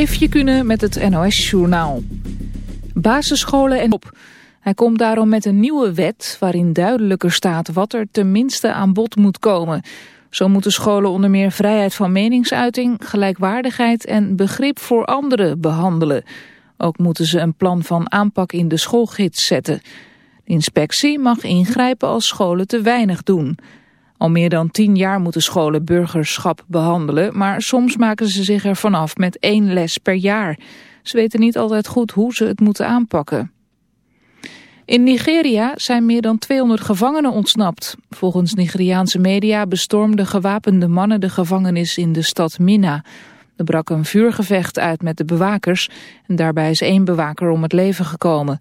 Eefje kunnen met het NOS-journaal. Basisscholen en op. Hij komt daarom met een nieuwe wet waarin duidelijker staat wat er tenminste aan bod moet komen. Zo moeten scholen onder meer vrijheid van meningsuiting, gelijkwaardigheid en begrip voor anderen behandelen. Ook moeten ze een plan van aanpak in de schoolgids zetten. De inspectie mag ingrijpen als scholen te weinig doen. Al meer dan tien jaar moeten scholen burgerschap behandelen, maar soms maken ze zich er vanaf met één les per jaar. Ze weten niet altijd goed hoe ze het moeten aanpakken. In Nigeria zijn meer dan 200 gevangenen ontsnapt. Volgens Nigeriaanse media bestormden gewapende mannen de gevangenis in de stad Minna. Er brak een vuurgevecht uit met de bewakers en daarbij is één bewaker om het leven gekomen.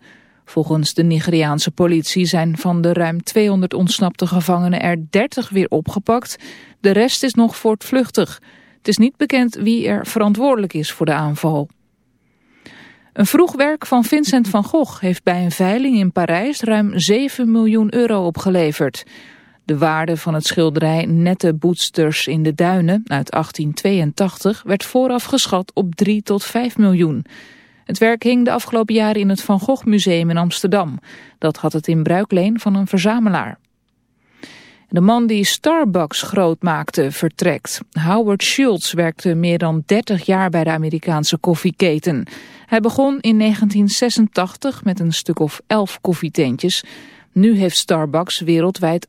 Volgens de Nigeriaanse politie zijn van de ruim 200 ontsnapte gevangenen er 30 weer opgepakt. De rest is nog voortvluchtig. Het is niet bekend wie er verantwoordelijk is voor de aanval. Een vroeg werk van Vincent van Gogh heeft bij een veiling in Parijs ruim 7 miljoen euro opgeleverd. De waarde van het schilderij Nette Boetsters in de Duinen uit 1882 werd vooraf geschat op 3 tot 5 miljoen. Het werk hing de afgelopen jaren in het Van Gogh Museum in Amsterdam. Dat had het in bruikleen van een verzamelaar. De man die Starbucks groot maakte vertrekt. Howard Schultz werkte meer dan 30 jaar bij de Amerikaanse koffieketen. Hij begon in 1986 met een stuk of 11 koffietentjes. Nu heeft Starbucks wereldwijd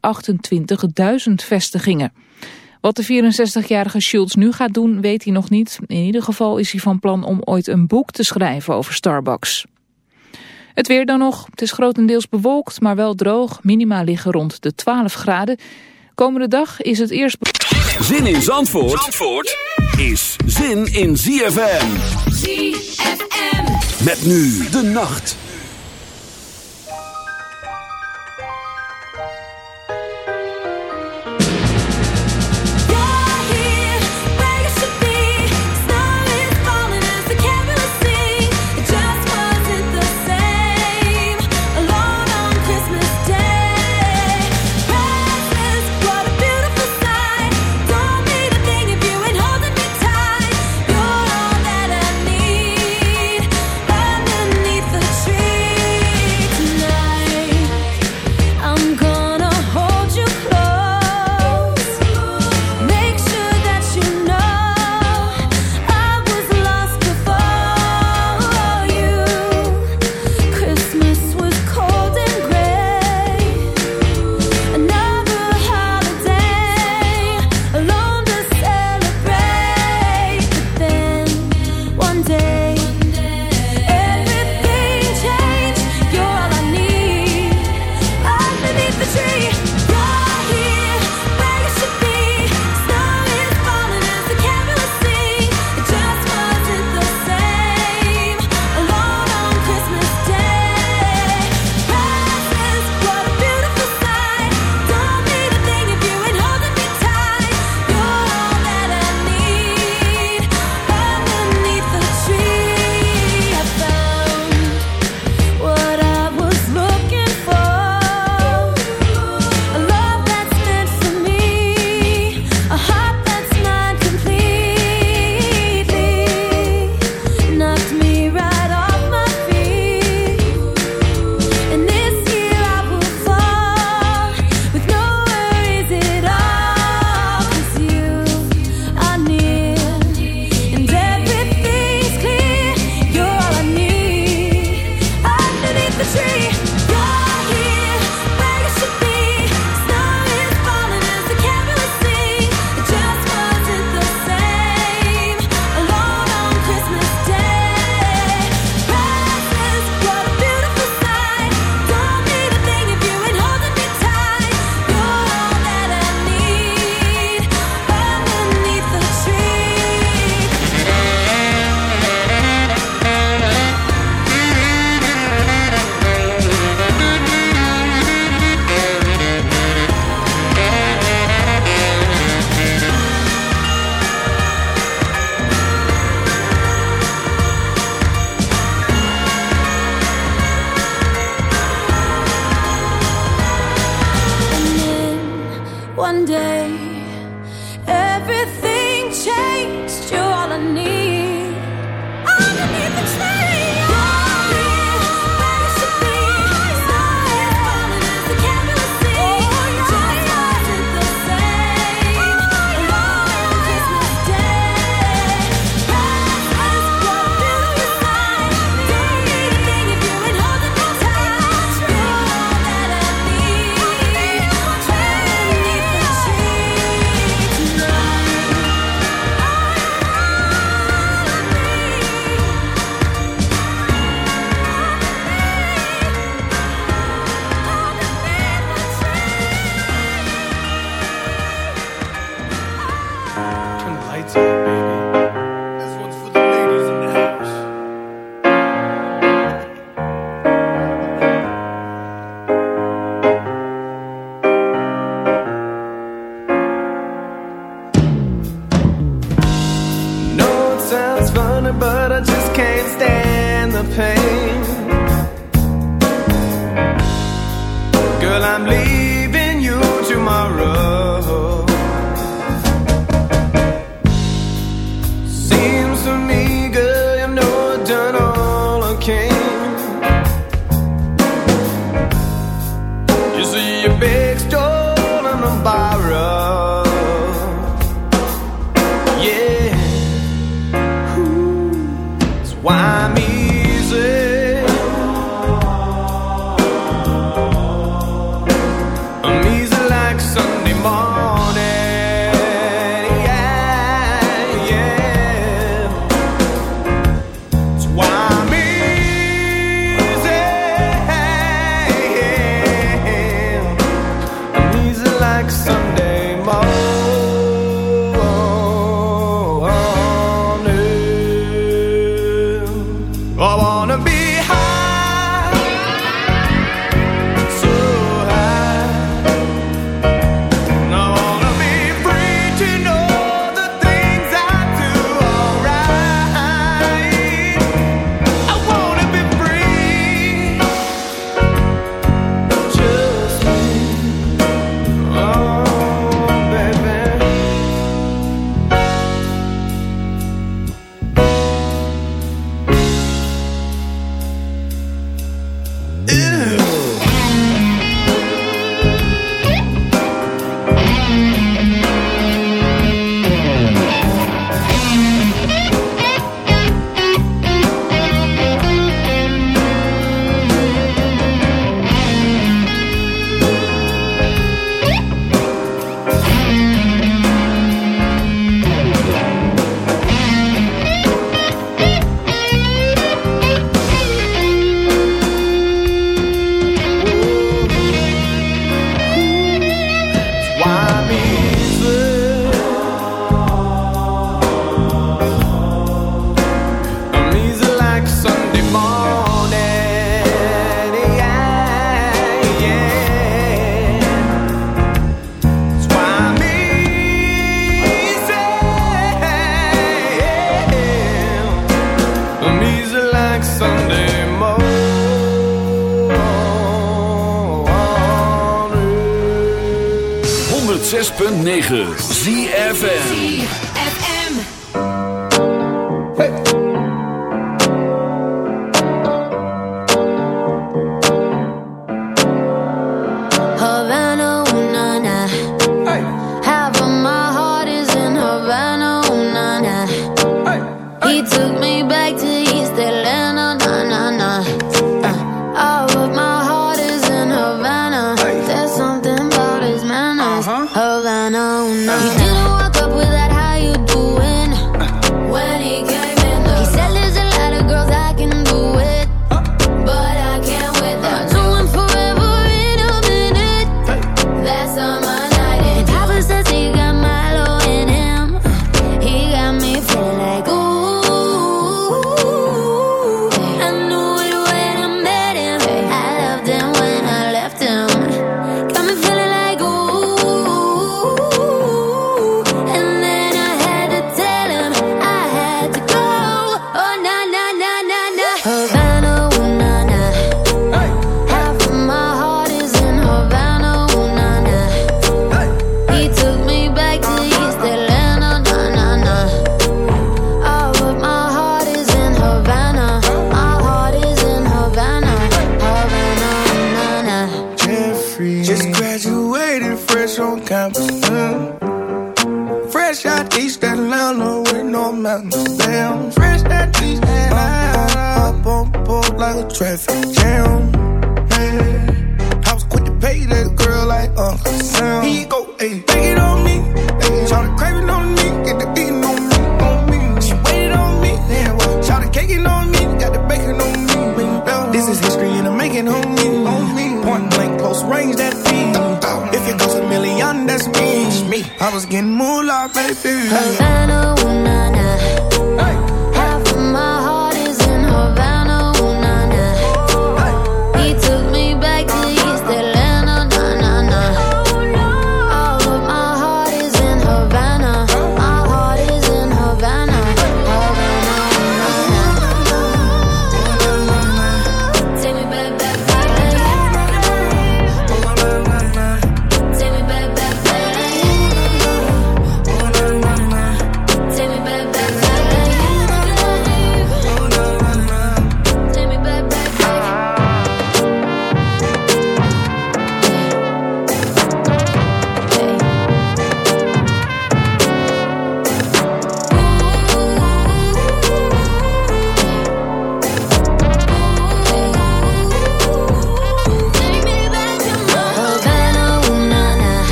28.000 vestigingen. Wat de 64-jarige Schultz nu gaat doen, weet hij nog niet. In ieder geval is hij van plan om ooit een boek te schrijven over Starbucks. Het weer dan nog. Het is grotendeels bewolkt, maar wel droog. Minima liggen rond de 12 graden. Komende dag is het eerst... Zin in Zandvoort, Zandvoort is zin in ZFM. ZFM. Met nu de nacht.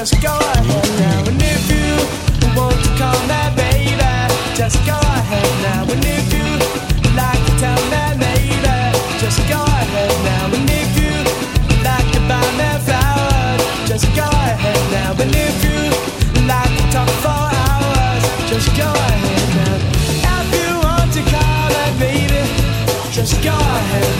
just go ahead now. And if you want to call me baby, just go ahead now. And if you like to tell me baby, just go ahead now. And if you like to buy me flowers, just go ahead now. And if you like to talk for hours, just go ahead now. If you want to call me baby, just go ahead.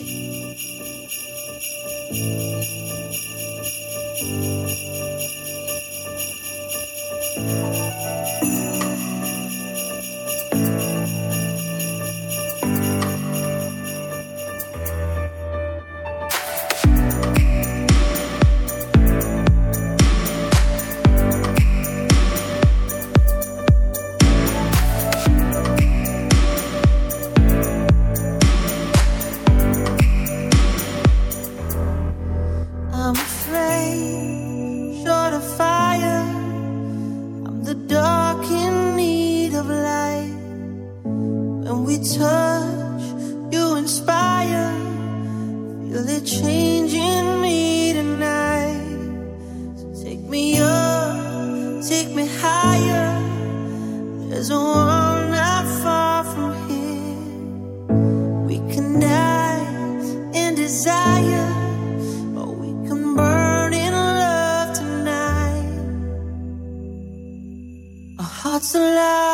alive.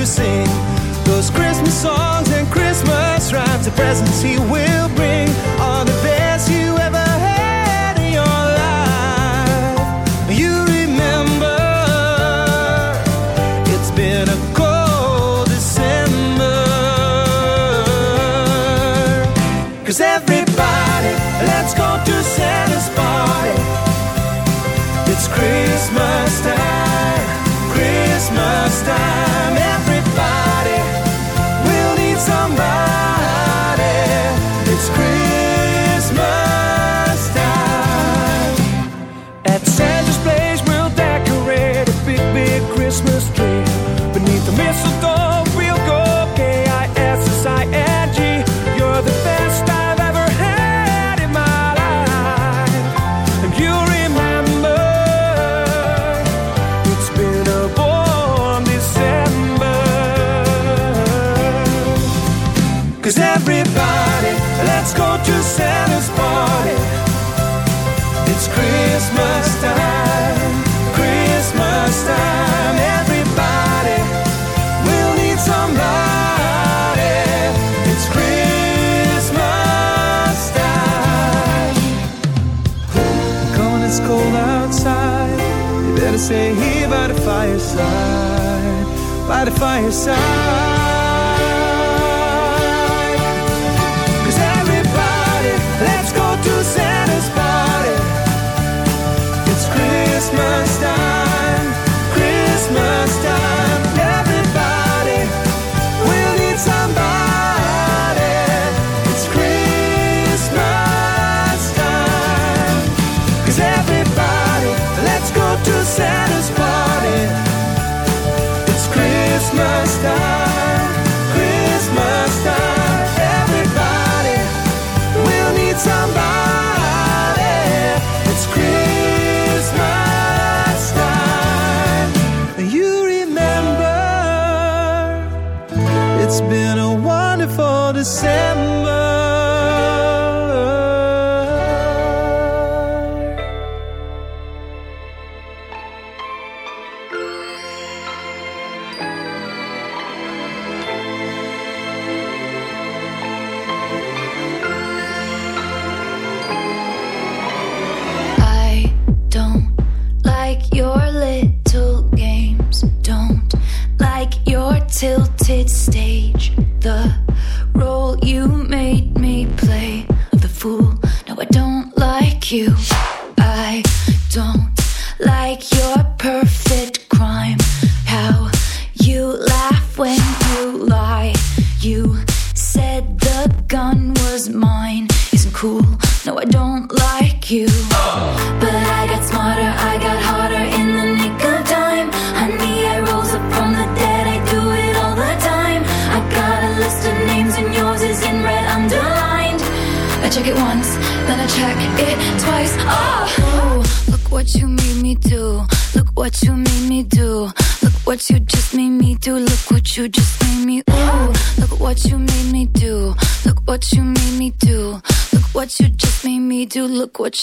you sing those Christmas songs and Christmas rhymes, the presents he will bring are the best you ever had in your life. You remember, it's been a cold December. Cause everybody, let's go to Santa's party. It's Christmas time, Christmas time. go to Santa's party. It's Christmas time, Christmas time. Everybody will need somebody. It's Christmas time. Gone, it's cold outside. You better stay here by the fireside, by the fireside.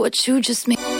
What you just made.